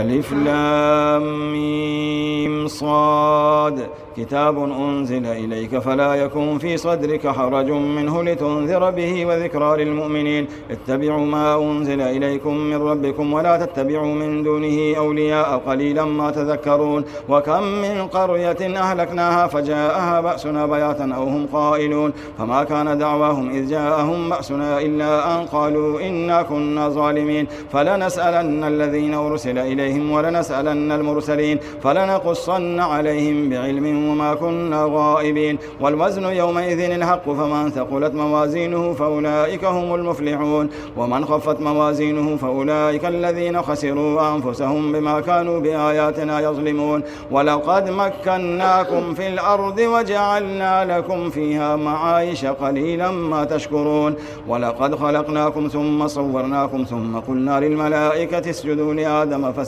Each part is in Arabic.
ألف لام ميم صاد. كتاب أنزل إليك فلا يكن في صدرك حرج منه لتنذر به وذكرى للمؤمنين. اتبعوا ما أنزل إليكم من ربكم ولا تتبعوا من دونه أولياء قليلا ما تذكرون. وكم من قرية أهلكناها فجاءها بأسنا بياتا أو هم قائلون. فما كان دعواهم إذ جاءهم بأسنا إلا أن قالوا إنا كنا ظالمين. فلنسألن الذين أرسل إليهم ولنسألن المرسلين فلنقصن عليهم بعلم وما كنا غائبين والوزن يومئذ الحق فمن ثقلت موازينه فأولئك هم المفلحون ومن خفت موازينه فأولئك الذين خسروا أنفسهم بما كانوا بآياتنا يظلمون ولقد مكناكم في الأرض وجعلنا لكم فيها معايش قليلا ما تشكرون ولقد خلقناكم ثم صورناكم ثم قلنا للملائكة اسجدوا لآدم فسجدوا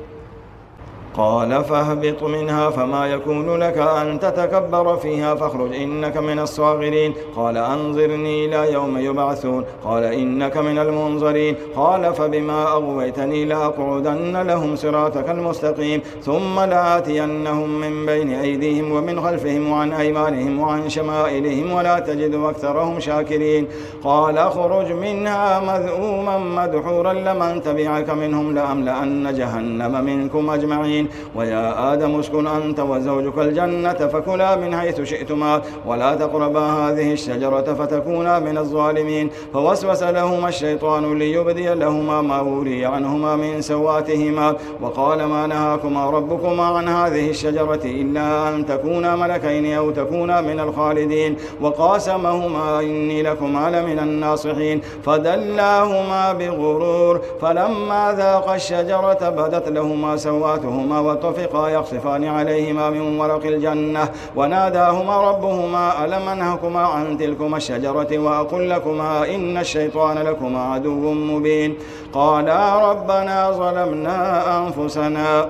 قال فاهبط منها فما يكون لك أن تتكبر فيها فاخرج إنك من الصاغرين. قال أنظرني إلى يوم يبعثون. قال إنك من المنظرين. قال فبما أغويتني لأقعدن لهم صراطك المستقيم. ثم لآتينهم من بين أيديهم ومن خلفهم وعن أيمانهم وعن شمائلهم ولا تجد أكثرهم شاكرين. قال اخرج منها مذءوما مدحورا لمن تبعك منهم لأملأن جهنم منكم أجمعين. العالمين ويا آدم اسكن أنت وزوجك الجنة فكلا من حيث شئتما ولا تقربا هذه الشجرة فتكونا من الظالمين. فوسوس لهما الشيطان ليبدي لهما ما وري عنهما من سواتهما. وقال ما نهاكما ربكما عن هذه الشجرة إلا أن تكونا ملكين أو تكونا من الخالدين. وقاسمهما إني لكما لمن الناصحين. فدلاهما بغرور. فلما ذاق الشجرة بدت لهما سواتهما بينهما وطفقا يخصفان عليهما من ورق الجنة. وناداهما ربهما ألم أنهكما عن تلكما الشجرة وأقل لكما إن الشيطان لكما عدو مبين. قالا ربنا ظلمنا أنفسنا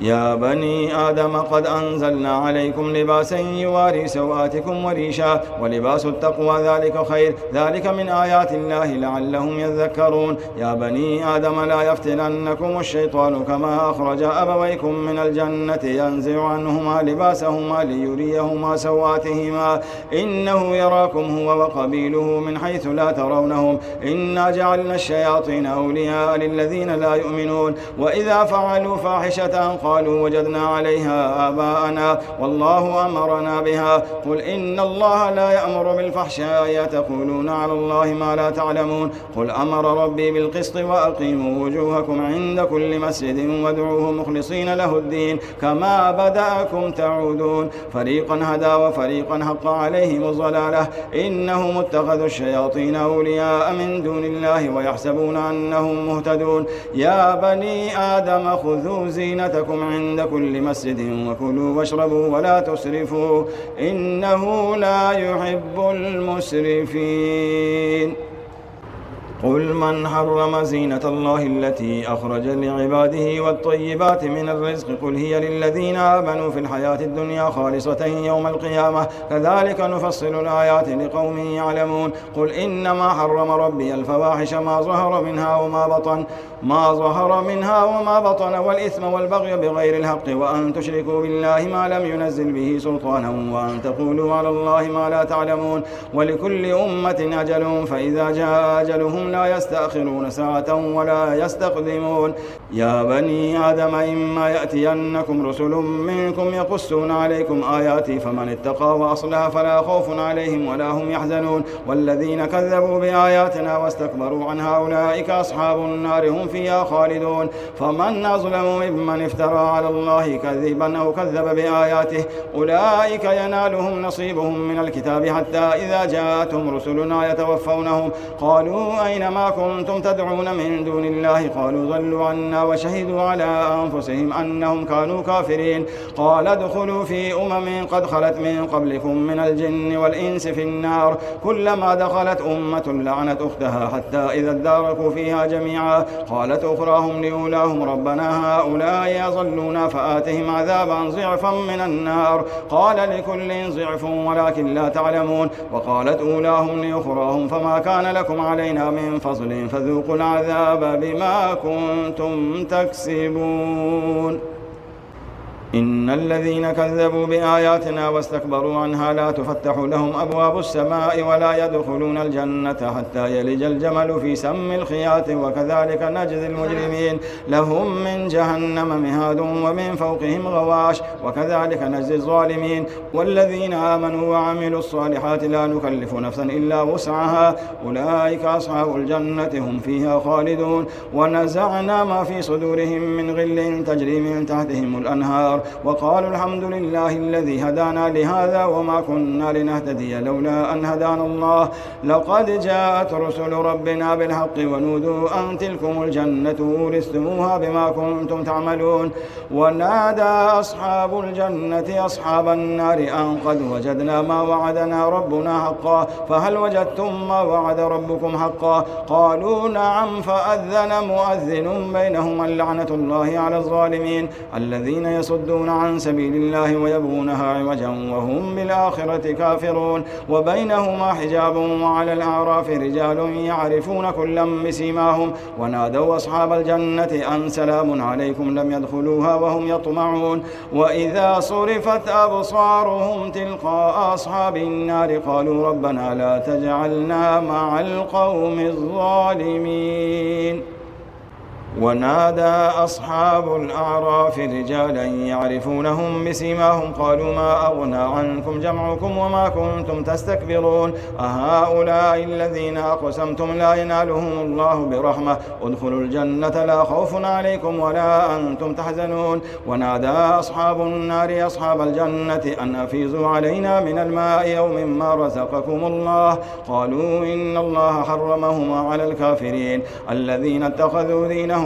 يا بني آدم قد أنزلنا عليكم لباسا يواري سوآتكم وريشا ولباس التقوى ذلك خير. ذلك من آيات الله لعلهم يذكرون. يا بني آدم لا يفتننكم الشيطان كما أخرج أبويكم من الجنة ينزع عنهما لباسهما ليريهما سوآتهما. إنه يراكم هو وقبيله من حيث لا ترونهم. إنا جعلنا الشياطين أولياء للذين لا يؤمنون. وإذا فعلوا فاحشة قالوا وجدنا عليها آباءنا والله أمرنا بها. قل إن الله لا يأمر بالفحشاء تقولون على الله ما لا تعلمون. قل أمر ربي بالقسط وأقيموا وجوهكم عند كل مسجد وادعوه مخلصين له الدين. كما بدأكم تعودون. فريقا هدى وفريقا حق عليهم الضلالة. إنهم اتخذوا الشياطين أولياء من دون الله ويحسبون أنهم مهتدون. يا بني آدم خذوا زينتكم لكم عند كل مسجد وكلوا واشربوا ولا تسرفوا إنه لا يحب المسرفين. قل من حرم زينة الله التي أخرج لعباده والطيبات من الرزق قل هي للذين آمنوا في الحياة الدنيا خالصة يوم القيامة. كذلك نفصل الآيات لقوم يعلمون. قل إنما حرم ربي الفواحش ما ظهر منها وما بطن. ما ظهر منها وما بطن والإثم والبغي بغير الحق وأن تشركوا بالله ما لم ينزل به سلطانا وأن تقولوا على الله ما لا تعلمون ولكل أمة أجل فإذا جاء أجلهم لا يستأخرون ساعة ولا يستقدمون يا بني آدم إما يأتينكم رسل منكم يقصون عليكم آياتي فمن اتقى وأصلها فلا خوف عليهم ولا هم يحزنون والذين كذبوا بآياتنا واستكبروا عنها أولئك أصحاب النار هم فيها خالدون. فمن أظلم ممن افترى على الله كذبا أو كذب بآياته أولئك ينالهم نصيبهم من الكتاب حتى إذا جاءتهم رسلنا يتوفونهم. قالوا أين ما كنتم تدعون من دون الله؟ قالوا ضلوا عنا وشهدوا على أنفسهم أنهم كانوا كافرين. قال ادخلوا في أمم قد خلت من قبلكم من الجن والإنس في النار. كلما دخلت أمة لعنت أختها حتى إذا اداركوا فيها جميعا. قالت أخراهم لأولاهم ربنا هؤلاء يظلون فآتهم عذابا ضعفا من النار. قال لكل ضعف ولكن لا تعلمون. وقالت أولاهم لأخراهم فما كان لكم علينا من فضل فذوقوا العذاب بما كنتم تكسبون. إن الذين كذبوا بآياتنا واستكبروا عنها لا تفتح لهم أبواب السماء ولا يدخلون الجنة حتى يلج الجمل في سم الخياط وكذلك نجزي المجرمين. لهم من جهنم مهاد ومن فوقهم غواش وكذلك نجزي الظالمين. والذين آمنوا وعملوا الصالحات لا نكلف نفسا إلا وسعها. أولئك أصحاب الجنة هم فيها خالدون. ونزعنا ما في صدورهم من غل تجري من تحتهم الأنهار. وقالوا الحمد لله الذي هدانا لهذا وما كنا لنهتدي لولا أن هدانا الله. لقد جاءت رسل ربنا بالحق ونودوا أن تلكم الجنة أورثتموها بما كنتم تعملون. ونادى أصحاب الجنة أصحاب النار أن قد وجدنا ما وعدنا ربنا حقا. فهل وجدتم ما وعد ربكم حقا؟ قالوا نعم فأذن مؤذن بينهم اللعنة الله على الظالمين. الذين يصدون يصدون عن سبيل الله ويبغونها عوجا وهم بالآخرة كافرون. وبينهما حجاب وعلى الأعراف رجال يعرفون كلا بسيماهم. ونادوا أصحاب الجنة أن سلام عليكم لم يدخلوها وهم يطمعون. وإذا صرفت أبصارهم تلقاء أصحاب النار قالوا ربنا لا تجعلنا مع القوم الظالمين. ونادى أصحاب الأعراف رجالا يعرفونهم بسيماهم قالوا ما أغنى عنكم جمعكم وما كنتم تستكبرون؟ أهؤلاء الذين أقسمتم لا ينالهم الله برحمة. ادخلوا الجنة لا خوف عليكم ولا أنتم تحزنون. ونادى أصحاب النار أصحاب الجنة أن أفيزوا علينا من الماء أو مما رزقكم الله. قالوا إن الله حرمهما على الكافرين. الذين اتخذوا دينهم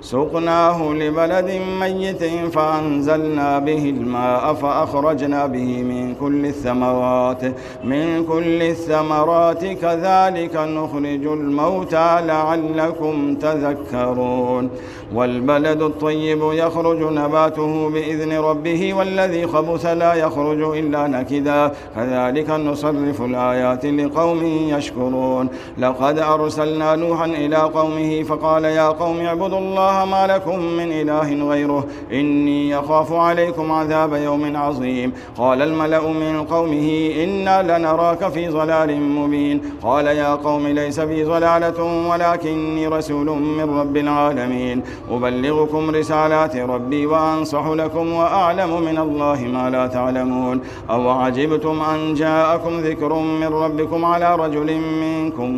سقناه لبلد ميت فأنزلنا به الماء فأخرجنا به من كل الثمرات من كل الثمرات كذلك نخرج الموتى لعلكم تذكرون. والبلد الطيب يخرج نباته بإذن ربه والذي خبث لا يخرج إلا نكدا. كذلك نصرف الآيات لقوم يشكرون. لقد أرسلنا نوحا إلى قومه فقال يا قوم اعبدوا الله ما لكم من إله غيره. إني يخاف عليكم عذاب يوم عظيم. قال الملأ من قومه إنا لنراك في ضلال مبين. قال يا قوم ليس بي ضلالة ولكني رسول من رب العالمين. أبلغكم رسالات ربي وأنصح لكم وأعلم من الله ما لا تعلمون. أو عجبتم أن جاءكم ذكر من ربكم على رجل منكم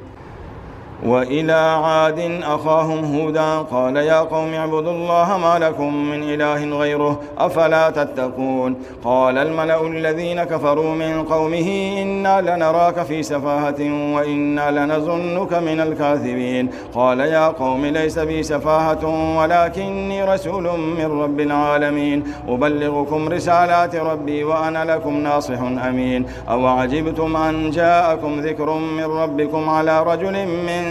وإلى عاد أخاهم هودا قال يا قوم اعبدوا الله ما لكم من إله غيره أفلا تتقون؟ قال الملأ الذين كفروا من قومه إنا لنراك في سفاهة وإنا لنظنك من الكاذبين. قال يا قوم ليس بي سفاهة ولكني رسول من رب العالمين. أبلغكم رسالات ربي وأنا لكم ناصح أمين. أو عجبتم أن جاءكم ذكر من ربكم على رجل من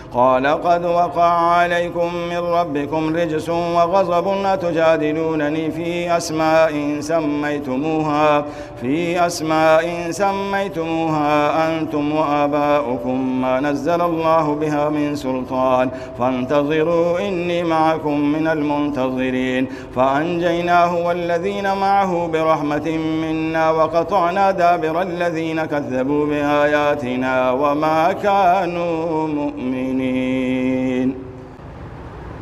قال قد وقع عليكم من ربكم رجس وغضب أتجادلونني في أسماء سميتموها في أسماء سميتموها أنتم وآباؤكم ما نزل الله بها من سلطان فانتظروا إني معكم من المنتظرين. فأنجيناه والذين معه برحمة منا وقطعنا دابر الذين كذبوا بآياتنا وما كانوا مؤمنين. المؤمنين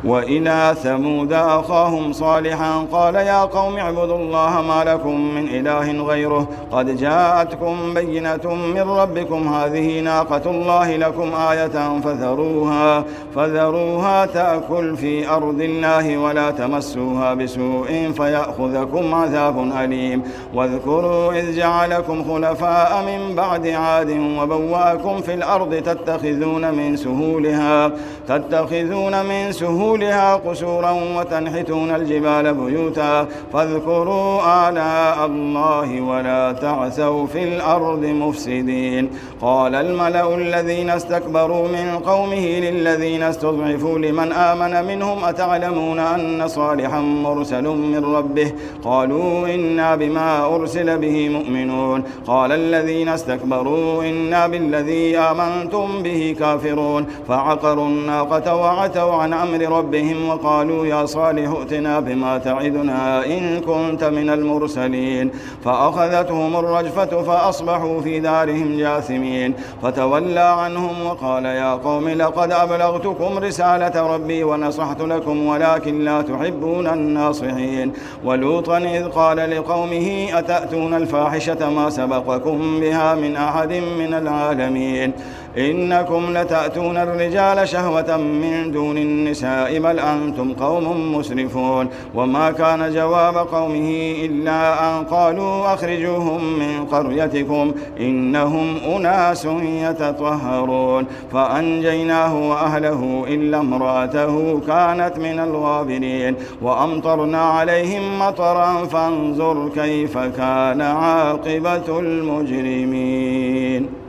وإلى ثمود أخاهم صالحا قال يا قوم اعبدوا الله ما لكم من إله غيره قد جاءتكم بينة من ربكم هذه ناقة الله لكم آية فذروها فذروها تأكل في أرض الله ولا تمسوها بسوء فيأخذكم عذاب أليم واذكروا إذ جعلكم خلفاء من بعد عاد وبواكم في الأرض تتخذون من سهولها تتخذون من سهولها طولها قسورا وتنحتون الجبال بيوتا فاذكروا آلاء الله ولا تعثوا في الأرض مفسدين. قال الملأ الذين استكبروا من قومه للذين استضعفوا لمن آمن منهم أتعلمون أن صالحا مرسل من ربه؟ قالوا إنا بما أرسل به مؤمنون. قال الذين استكبروا إنا بالذي آمنتم به كافرون. فعقروا الناقة وعتوا عن أمر ربهم ربهم وقالوا يا صالح ائتنا بما تعدنا إن كنت من المرسلين فأخذتهم الرجفة فأصبحوا في دارهم جاثمين فتولى عنهم وقال يا قوم لقد أبلغتكم رسالة ربي ونصحت لكم ولكن لا تحبون الناصحين ولوطا إذ قال لقومه أتأتون الفاحشة ما سبقكم بها من أحد من العالمين إنكم لتأتون الرجال شهوة من دون النساء بل أنتم قوم مسرفون وما كان جواب قومه إلا أن قالوا أخرجوهم من قريتكم إنهم أناس يتطهرون فأنجيناه وأهله إلا امرأته كانت من الغابرين وأمطرنا عليهم مطرا فانظر كيف كان عاقبة المجرمين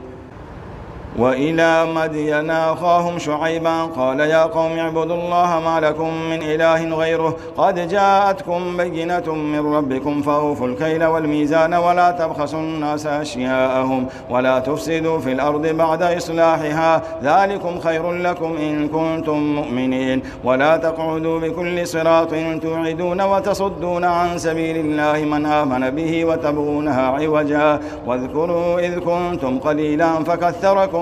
وإلى مدين أخاهم شعيبا قال يا قوم اعبدوا الله ما لكم من إله غيره قد جاءتكم بينة من ربكم فأوفوا الكيل والميزان ولا تبخسوا الناس أشياءهم ولا تفسدوا في الأرض بعد إصلاحها ذلكم خير لكم إن كنتم مؤمنين ولا تقعدوا بكل صراط توعدون وتصدون عن سبيل الله من آمن به وتبغونها عوجا واذكروا إذ كنتم قليلا فكثركم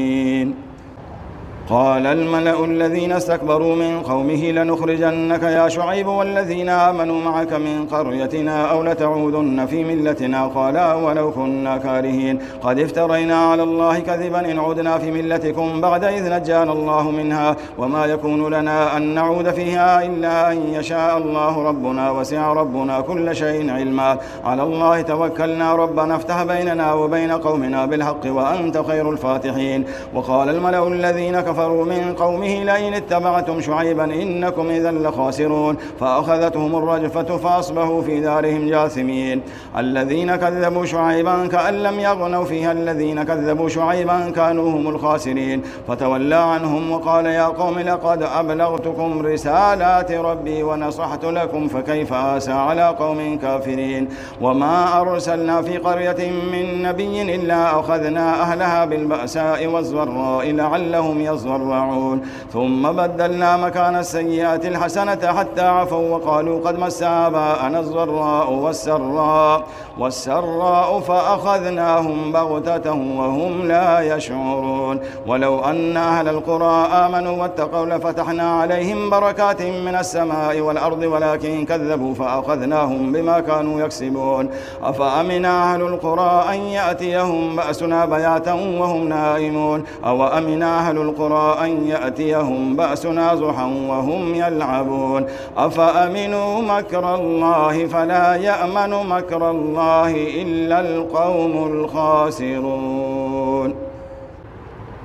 قال الملأ الذين استكبروا من قومه لنخرجنك يا شعيب والذين آمنوا معك من قريتنا أو لتعودن في ملتنا قال ولو كنا كارهين. قد افترينا على الله كذبا إن عدنا في ملتكم بعد إذ نجانا الله منها وما يكون لنا أن نعود فيها إلا أن يشاء الله ربنا وسع ربنا كل شيء علما. على الله توكلنا ربنا افتح بيننا وبين قومنا بالحق وأنت خير الفاتحين. وقال الملأ الذين كفروا كفروا من قومه لئن اتبعتم شعيبا إنكم إذا لخاسرون. فأخذتهم الرجفة فأصبحوا في دارهم جاثمين. الذين كذبوا شعيبا كأن لم يغنوا فيها الذين كذبوا شعيبا كانوا هم الخاسرين. فتولى عنهم وقال يا قوم لقد أبلغتكم رسالات ربي ونصحت لكم فكيف آسى على قوم كافرين. وما أرسلنا في قرية من نبي إلا أخذنا أهلها بالبأساء والضراء لعلهم يصدرون يتضرعون ثم بدلنا مكان السيئات الحسنة حتى عفوا وقالوا قد مس آباءنا الضراء والسراء والسراء فأخذناهم بغتة وهم لا يشعرون. ولو أن أهل القرى آمنوا واتقوا لفتحنا عليهم بركات من السماء والأرض ولكن كذبوا فأخذناهم بما كانوا يكسبون. أفأمن أهل القرى أن يأتيهم بأسنا بياتا وهم نائمون؟ أو أمن أهل القرى أن يأتيهم بأسنا زحا وهم يلعبون. أفأمنوا مكر الله فلا يأمن مكر الله إلا القوم الخاسرون.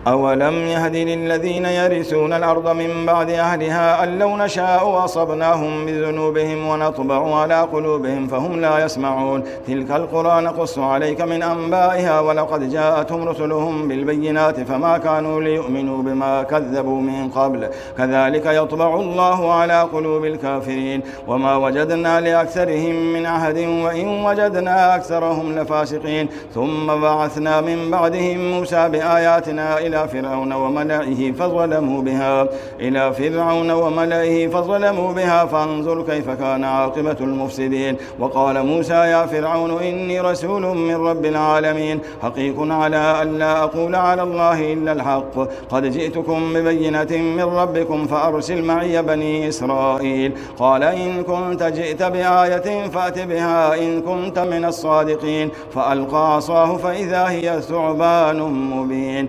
أولم يهد للذين يرثون الأرض من بعد أهلها أن لو نشاء أصبناهم بذنوبهم ونطبع على قلوبهم فهم لا يسمعون. تلك القرى نقص عليك من أنبائها ولقد جاءتهم رسلهم بالبينات فما كانوا ليؤمنوا بما كذبوا من قبل. كذلك يطبع الله على قلوب الكافرين. وما وجدنا لأكثرهم من عهد وإن وجدنا أكثرهم لفاسقين. ثم بعثنا من بعدهم موسى بآياتنا إلى إلى فرعون وملئه فظلموا بها. إلى فرعون وملئه فظلموا بها. فانظر كيف كان عاقبة المفسدين. وقال موسى يا فرعون إني رسول من رب العالمين. حقيق على أن لا أقول على الله إلا الحق. قد جئتكم ببينة من ربكم فأرسل معي بني إسرائيل. قال إن كنت جئت بآية فأت بها. إن كنت من الصادقين. فألقى عصاه فإذا هي ثعبان مبين.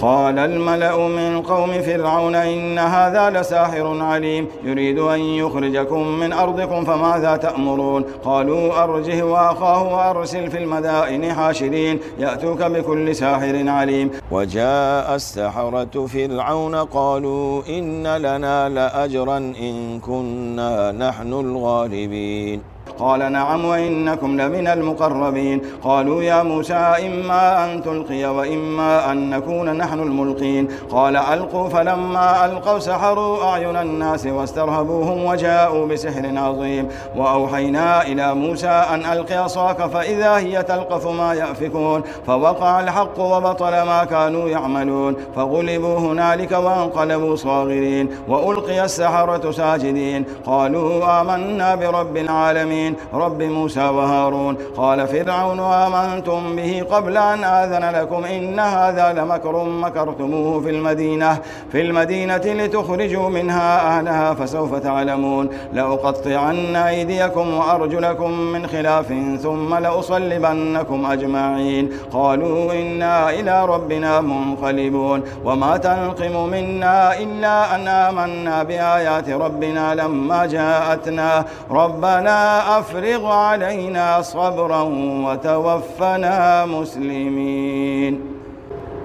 قال الملأ من قوم فرعون إن هذا لساحر عليم. يريد أن يخرجكم من أرضكم فماذا تأمرون؟ قالوا أرجه وأخاه وأرسل في المدائن حاشرين. يأتوك بكل ساحر عليم. وجاء السحرة فرعون قالوا إن لنا لأجرا إن كنا نحن الغالبين. قال نعم وإنكم لمن المقربين. قالوا يا موسى إما أن تلقي وإما أن نكون نحن الملقين. قال ألقوا فلما ألقوا سحروا أعين الناس واسترهبوهم وجاءوا بسحر عظيم. وأوحينا إلى موسى أن ألق عصاك فإذا هي تلقف ما يأفكون. فوقع الحق وبطل ما كانوا يعملون. فغلبوا هنالك وانقلبوا صاغرين. وألقي السحرة ساجدين. قالوا آمنا برب العالمين. العالمين رب موسى وهارون. قال فرعون آمنتم به قبل أن آذن لكم إن هذا لمكر مكرتموه في المدينة في المدينة لتخرجوا منها أهلها فسوف تعلمون. لأقطعن أيديكم وأرجلكم من خلاف ثم لأصلبنكم أجمعين. قالوا إنا إلى ربنا منقلبون. وما تنقم منا إلا أن آمنا بآيات ربنا لما جاءتنا. ربنا أفرغ علينا صبرا وتوفنا مسلمين.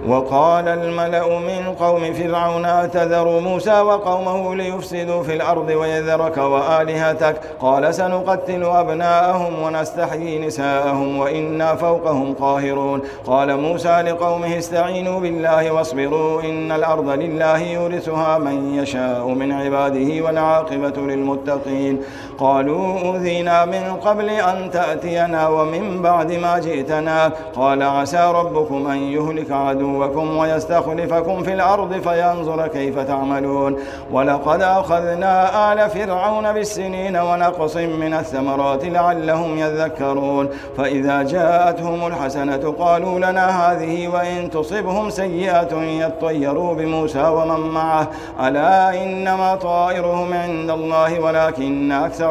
وقال الملأ من قوم فرعون أتذر موسى وقومه ليفسدوا في الأرض ويذرك وآلهتك؟ قال سنقتل أبناءهم ونستحيي نساءهم وإنا فوقهم قاهرون. قال موسى لقومه استعينوا بالله واصبروا إن الأرض لله يورثها من يشاء من عباده والعاقبة للمتقين. قالوا أوذينا من قبل أن تأتينا ومن بعد ما جئتنا. قال عسى ربكم أن يهلك عدوكم ويستخلفكم في الأرض فينظر كيف تعملون. ولقد أخذنا آل فرعون بالسنين ونقص من الثمرات لعلهم يذكرون. فإذا جاءتهم الحسنة قالوا لنا هذه وإن تصبهم سيئة يطيروا بموسى ومن معه. ألا إنما طائرهم عند الله ولكن أكثر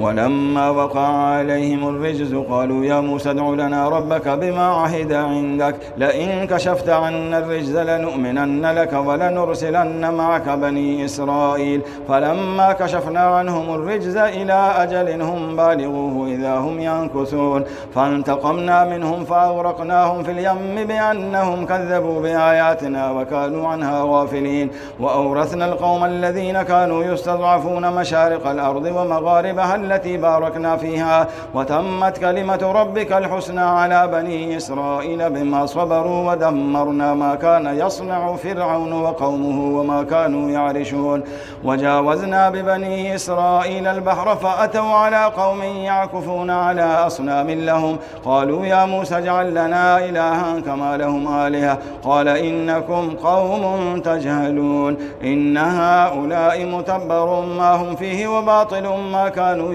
ولما وقع عليهم الرجز قالوا يا موسى ادع لنا ربك بما عهد عندك لئن كشفت عنا الرجز لنؤمنن لك ولنرسلن معك بني إسرائيل. فلما كشفنا عنهم الرجز إلى أجل هم بالغوه إذا هم ينكثون. فانتقمنا منهم فأغرقناهم في اليم بأنهم كذبوا بآياتنا وكانوا عنها غافلين. وأورثنا القوم الذين كانوا يستضعفون مشارق الأرض ومغاربها التي باركنا فيها وتمت كلمة ربك الحسنى على بني إسرائيل بما صبروا ودمرنا ما كان يصنع فرعون وقومه وما كانوا يعرشون. وجاوزنا ببني إسرائيل البحر فأتوا على قوم يعكفون على أصنام لهم. قالوا يا موسى اجعل لنا إلها كما لهم آلهة. قال إنكم قوم تجهلون. إن هؤلاء متبر ما هم فيه وباطل ما كانوا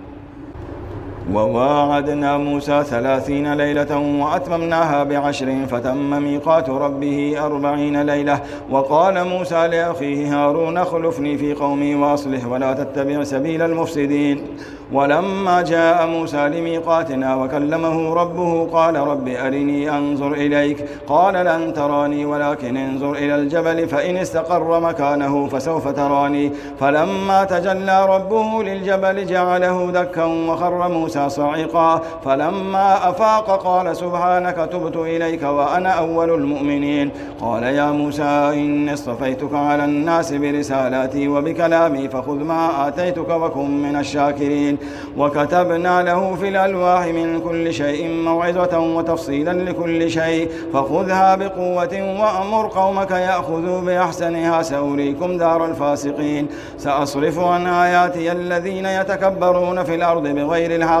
وواعدنا موسى ثلاثين ليلة وأتممناها بعشر فتم ميقات ربه أربعين ليلة. وقال موسى لأخيه هارون اخلفني في قومي وأصلح ولا تتبع سبيل المفسدين. ولما جاء موسى لميقاتنا وكلمه ربه قال رب أرني أنظر إليك. قال لن تراني ولكن انظر إلى الجبل فإن استقر مكانه فسوف تراني. فلما تجلى ربه للجبل جعله دكا وخر موسى صعقا فلما أفاق قال سبحانك تبت إليك وأنا أول المؤمنين. قال يا موسى إني اصطفيتك على الناس برسالاتي وبكلامي فخذ ما آتيتك وكن من الشاكرين. وكتبنا له في الألواح من كل شيء موعظة وتفصيلا لكل شيء. فخذها بقوة وأمر قومك يأخذوا بأحسنها سأريكم دار الفاسقين. سأصرف عن آياتي الذين يتكبرون في الأرض بغير الحق.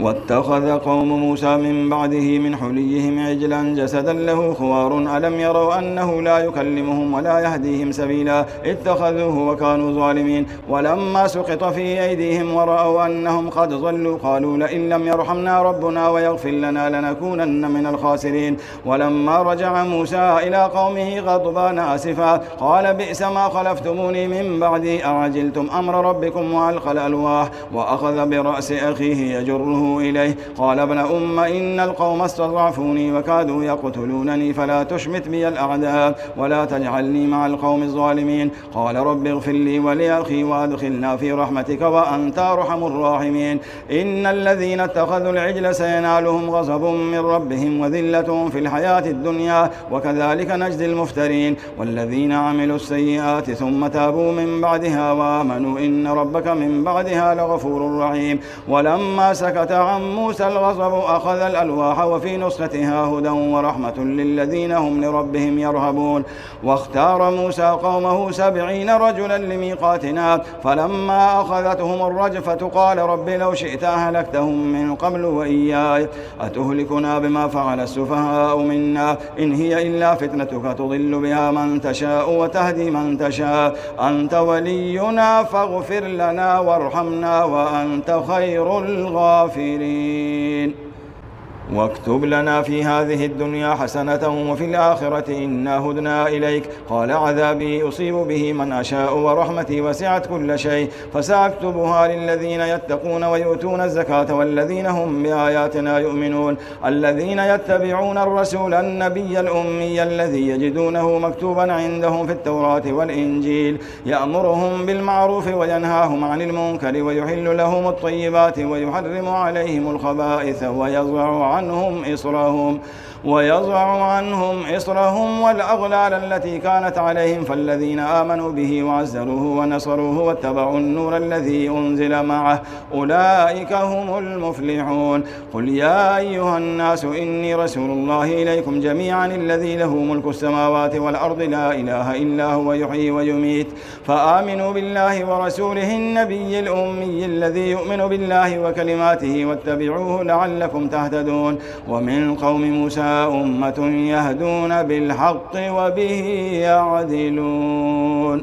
واتخذ قوم موسى من بعده من حليهم عجلا جسدا له خوار ألم يروا أنه لا يكلمهم ولا يهديهم سبيلا اتخذوه وكانوا ظالمين ولما سقط في أيديهم ورأوا أنهم قد ضلوا قالوا لئن لم يرحمنا ربنا ويغفر لنا لنكونن من الخاسرين ولما رجع موسى إلى قومه غضبان آسفا قال بئس ما خلفتموني من بعدي أعجلتم أمر ربكم وألقى الألواح وأخذ برأس أخيه يجره إليه. قال ابن أم إن القوم استضعفوني وكادوا يقتلونني فلا تشمت بي الأعداء ولا تجعلني مع القوم الظالمين. قال رب اغفر لي ولأخي وأدخلنا في رحمتك وأنت أرحم الراحمين. إن الذين اتخذوا العجل سينالهم غضب من ربهم وذلة في الحياة الدنيا وكذلك نجزي المفترين. والذين عملوا السيئات ثم تابوا من بعدها وآمنوا إن ربك من بعدها لغفور رحيم. ولما سكت عن موسى الغضب أخذ الألواح وفي نسختها هدى ورحمة للذين هم لربهم يرهبون. واختار موسى قومه سبعين رجلا لميقاتنا فلما أخذتهم الرجفة قال رب لو شئت أهلكتهم من قبل وإياي. أتهلكنا بما فعل السفهاء منا؟ إن هي إلا فتنتك تضل بها من تشاء وتهدي من تشاء. أنت ولينا فاغفر لنا وارحمنا وأنت خير الغافرين. الكافرين واكتب لنا في هذه الدنيا حسنة وفي الآخرة إنا هدنا إليك. قال عذابي أصيب به من أشاء ورحمتي وسعت كل شيء. فسأكتبها للذين يتقون ويؤتون الزكاة والذين هم بآياتنا يؤمنون. الذين يتبعون الرسول النبي الأمي الذي يجدونه مكتوبا عندهم في التوراة والإنجيل. يأمرهم بالمعروف وينهاهم عن المنكر ويحل لهم الطيبات ويحرم عليهم الخبائث ويضع عنهم إصرهم ويضع عنهم إصرهم والأغلال التي كانت عليهم فالذين آمنوا به وعزروه ونصروه واتبعوا النور الذي أنزل معه أولئك هم المفلحون. قل يا أيها الناس إني رسول الله إليكم جميعا الذي له ملك السماوات والأرض لا إله إلا هو يحيي ويميت. فآمنوا بالله ورسوله النبي الأمي الذي يؤمن بالله وكلماته واتبعوه لعلكم تهتدون. ومن قوم موسى أمة يهدون بالحق وبه يعدلون.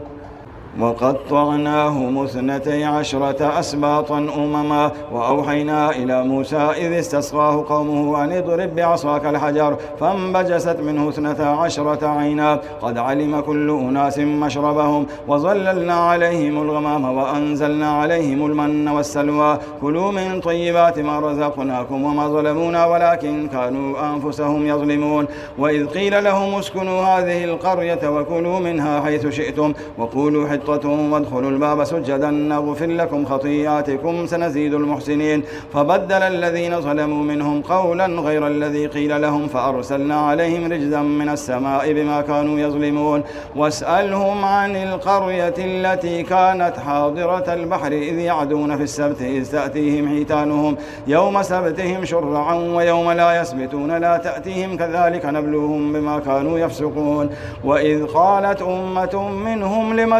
وقطعناهم اثنتي عشرة أسباطا أمما وأوحينا إلى موسى إذ استسقاه قومه أن اضرب بعصاك الحجر فانبجست منه اثنتا عشرة عينا قد علم كل أناس مشربهم وظللنا عليهم الغمام وأنزلنا عليهم المن والسلوى كلوا من طيبات ما رزقناكم وما ظلمونا ولكن كانوا أنفسهم يظلمون وإذ قيل لهم اسكنوا هذه القرية وكلوا منها حيث شئتم وقولوا حطة وادخلوا الباب سجدا نغفر لكم خطيئاتكم سنزيد المحسنين. فبدل الذين ظلموا منهم قولا غير الذي قيل لهم فأرسلنا عليهم رجزا من السماء بما كانوا يظلمون. واسألهم عن القرية التي كانت حاضرة البحر إذ يعدون في السبت إذ تأتيهم حيتانهم. يوم سبتهم شرعا ويوم لا يسبتون لا تأتيهم كذلك نبلوهم بما كانوا يفسقون. وإذ قالت أمة منهم لم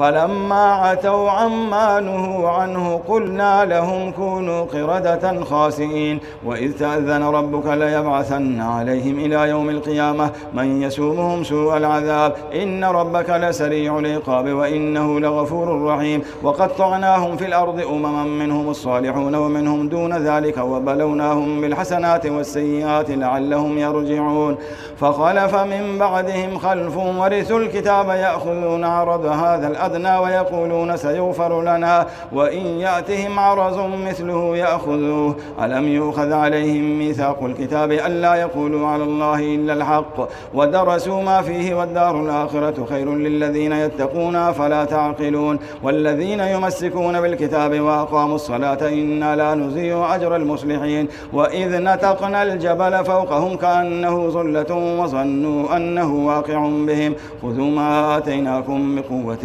فلما عتوا عما نهوا عنه قلنا لهم كونوا قردة خاسئين وإذ تأذن ربك ليبعثن عليهم إلى يوم القيامة من يسومهم سوء العذاب. إن ربك لسريع العقاب وإنه لغفور رحيم. وقطعناهم في الأرض أمما منهم الصالحون ومنهم دون ذلك وبلوناهم بالحسنات والسيئات لعلهم يرجعون. فخلف من بعدهم خلف ورثوا الكتاب يأخذون عرض هذا الأرض أخذنا ويقولون سيغفر لنا وإن يأتهم عرض مثله يأخذوه. ألم يؤخذ عليهم ميثاق الكتاب ألا يقولوا على الله إلا الحق ودرسوا ما فيه والدار الآخرة خير للذين يتقون فلا تعقلون. والذين يمسكون بالكتاب وأقاموا الصلاة إنا لا نزيع أجر المصلحين. وإذ نتقنا الجبل فوقهم كأنه ظلة وظنوا أنه واقع بهم. خذوا ما آتيناكم بقوة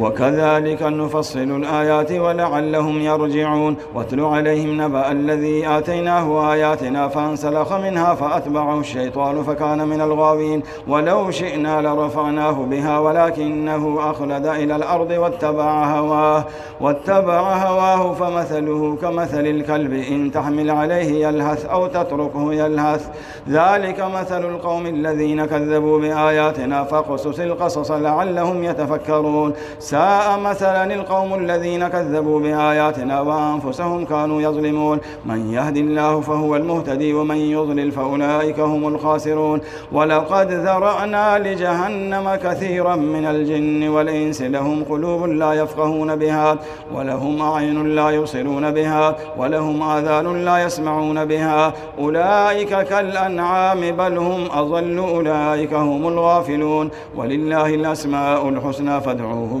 وكذلك نفصل الآيات ولعلهم يرجعون. واتل عليهم نبأ الذي آتيناه آياتنا فانسلخ منها فأتبعه الشيطان فكان من الغاوين. ولو شئنا لرفعناه بها ولكنه أخلد إلى الأرض واتبع هواه واتبع هواه فمثله كمثل الكلب إن تحمل عليه يلهث أو تتركه يلهث. ذلك مثل القوم الذين كذبوا بآياتنا فاقصص القصص لعلهم يتفكرون. ساء مثلا القوم الذين كذبوا بآياتنا وأنفسهم كانوا يظلمون. من يهد الله فهو المهتدي ومن يضلل فأولئك هم الخاسرون. ولقد ذرأنا لجهنم كثيرا من الجن والإنس لهم قلوب لا يفقهون بها ولهم أعين لا يبصرون بها ولهم آذان لا يسمعون بها. أولئك كالأنعام بل هم أضل أولئك هم الغافلون. ولله الأسماء الحسنى فادعوه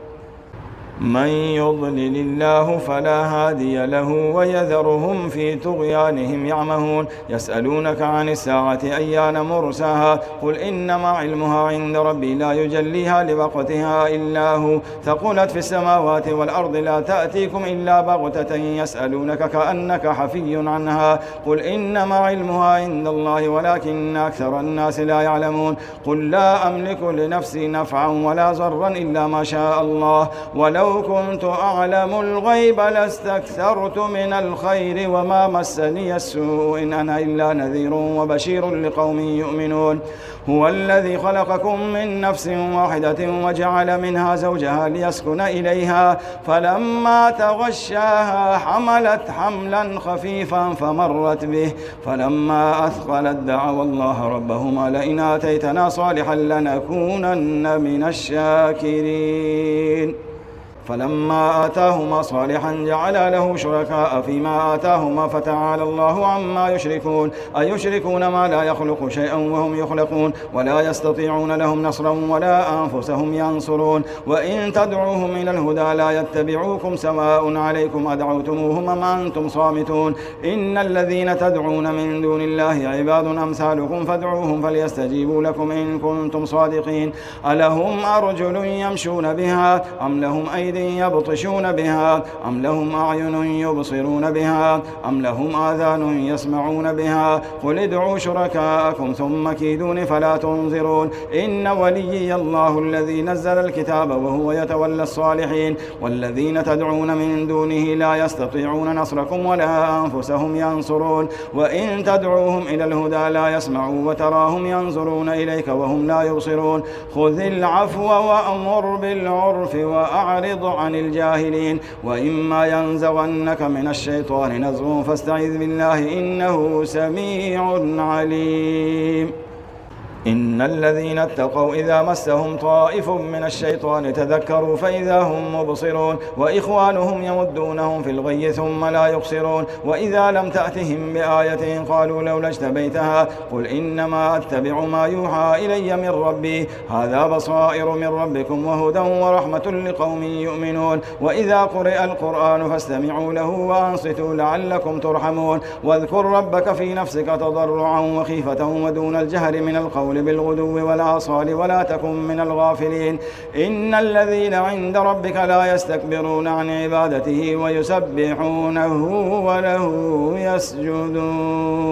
من يضلل الله فلا هادي له ويذرهم في طغيانهم يعمهون. يسألونك عن الساعة أيان مرساها؟ قل إنما علمها عند ربي لا يجليها لوقتها إلا هو. ثقلت في السماوات والأرض لا تأتيكم إلا بغتة يسألونك كأنك حفي عنها. قل إنما علمها عند الله ولكن أكثر الناس لا يعلمون. قل لا أملك لنفسي نفعا ولا ضرا إلا ما شاء الله. ولو لو كنت أعلم الغيب لاستكثرت من الخير وما مسني السوء إن أنا إلا نذير وبشير لقوم يؤمنون. هو الذي خلقكم من نفس واحدة وجعل منها زوجها ليسكن إليها. فلما تغشاها حملت حملا خفيفا فمرت به. فلما أثقلت دعوا الله ربهما لئن آتيتنا صالحا لنكونن من الشاكرين. فلما آتاهما صالحا جعل له شركاء فيما آتاهما فتعالى الله عما يشركون. أيشركون ما لا يخلق شيئا وهم يخلقون ولا يستطيعون لهم نصرا ولا أنفسهم ينصرون. وإن تدعوهم إلى الهدى لا يتبعوكم سواء عليكم أدعوتموهم أم أنتم صامتون. إن الذين تدعون من دون الله عباد أمثالكم فادعوهم فليستجيبوا لكم إن كنتم صادقين. ألهم أرجل يمشون بها أم لهم أيدي يبطشون بها؟ أم لهم أعين يبصرون بها؟ أم لهم آذان يسمعون بها؟ قل ادعوا شركاءكم ثم كيدون فلا تنظرون. إن وليي الله الذي نزل الكتاب وهو يتولى الصالحين. والذين تدعون من دونه لا يستطيعون نصركم ولا أنفسهم ينصرون. وإن تدعوهم إلى الهدى لا يسمعوا وتراهم ينظرون إليك وهم لا يبصرون. خذ العفو وأمر بالعرف وأعرض وأعرض عن الجاهلين. وإما ينزغنك من الشيطان نزغ فاستعذ بالله إنه سميع عليم. إن الذين اتقوا إذا مسهم طائف من الشيطان تذكروا فإذا هم مبصرون وإخوانهم يمدونهم في الغي ثم لا يقصرون وإذا لم تأتهم بآية قالوا لولا اجتبيتها قل إنما أتبع ما يوحى إلي من ربي هذا بصائر من ربكم وهدى ورحمة لقوم يؤمنون وإذا قرئ القرآن فاستمعوا له وأنصتوا لعلكم ترحمون واذكر ربك في نفسك تضرعا وخيفة ودون الجهر من القول القول بالغدو والآصال ولا تكن من الغافلين. إن الذين عند ربك لا يستكبرون عن عبادته ويسبحونه وله يسجدون.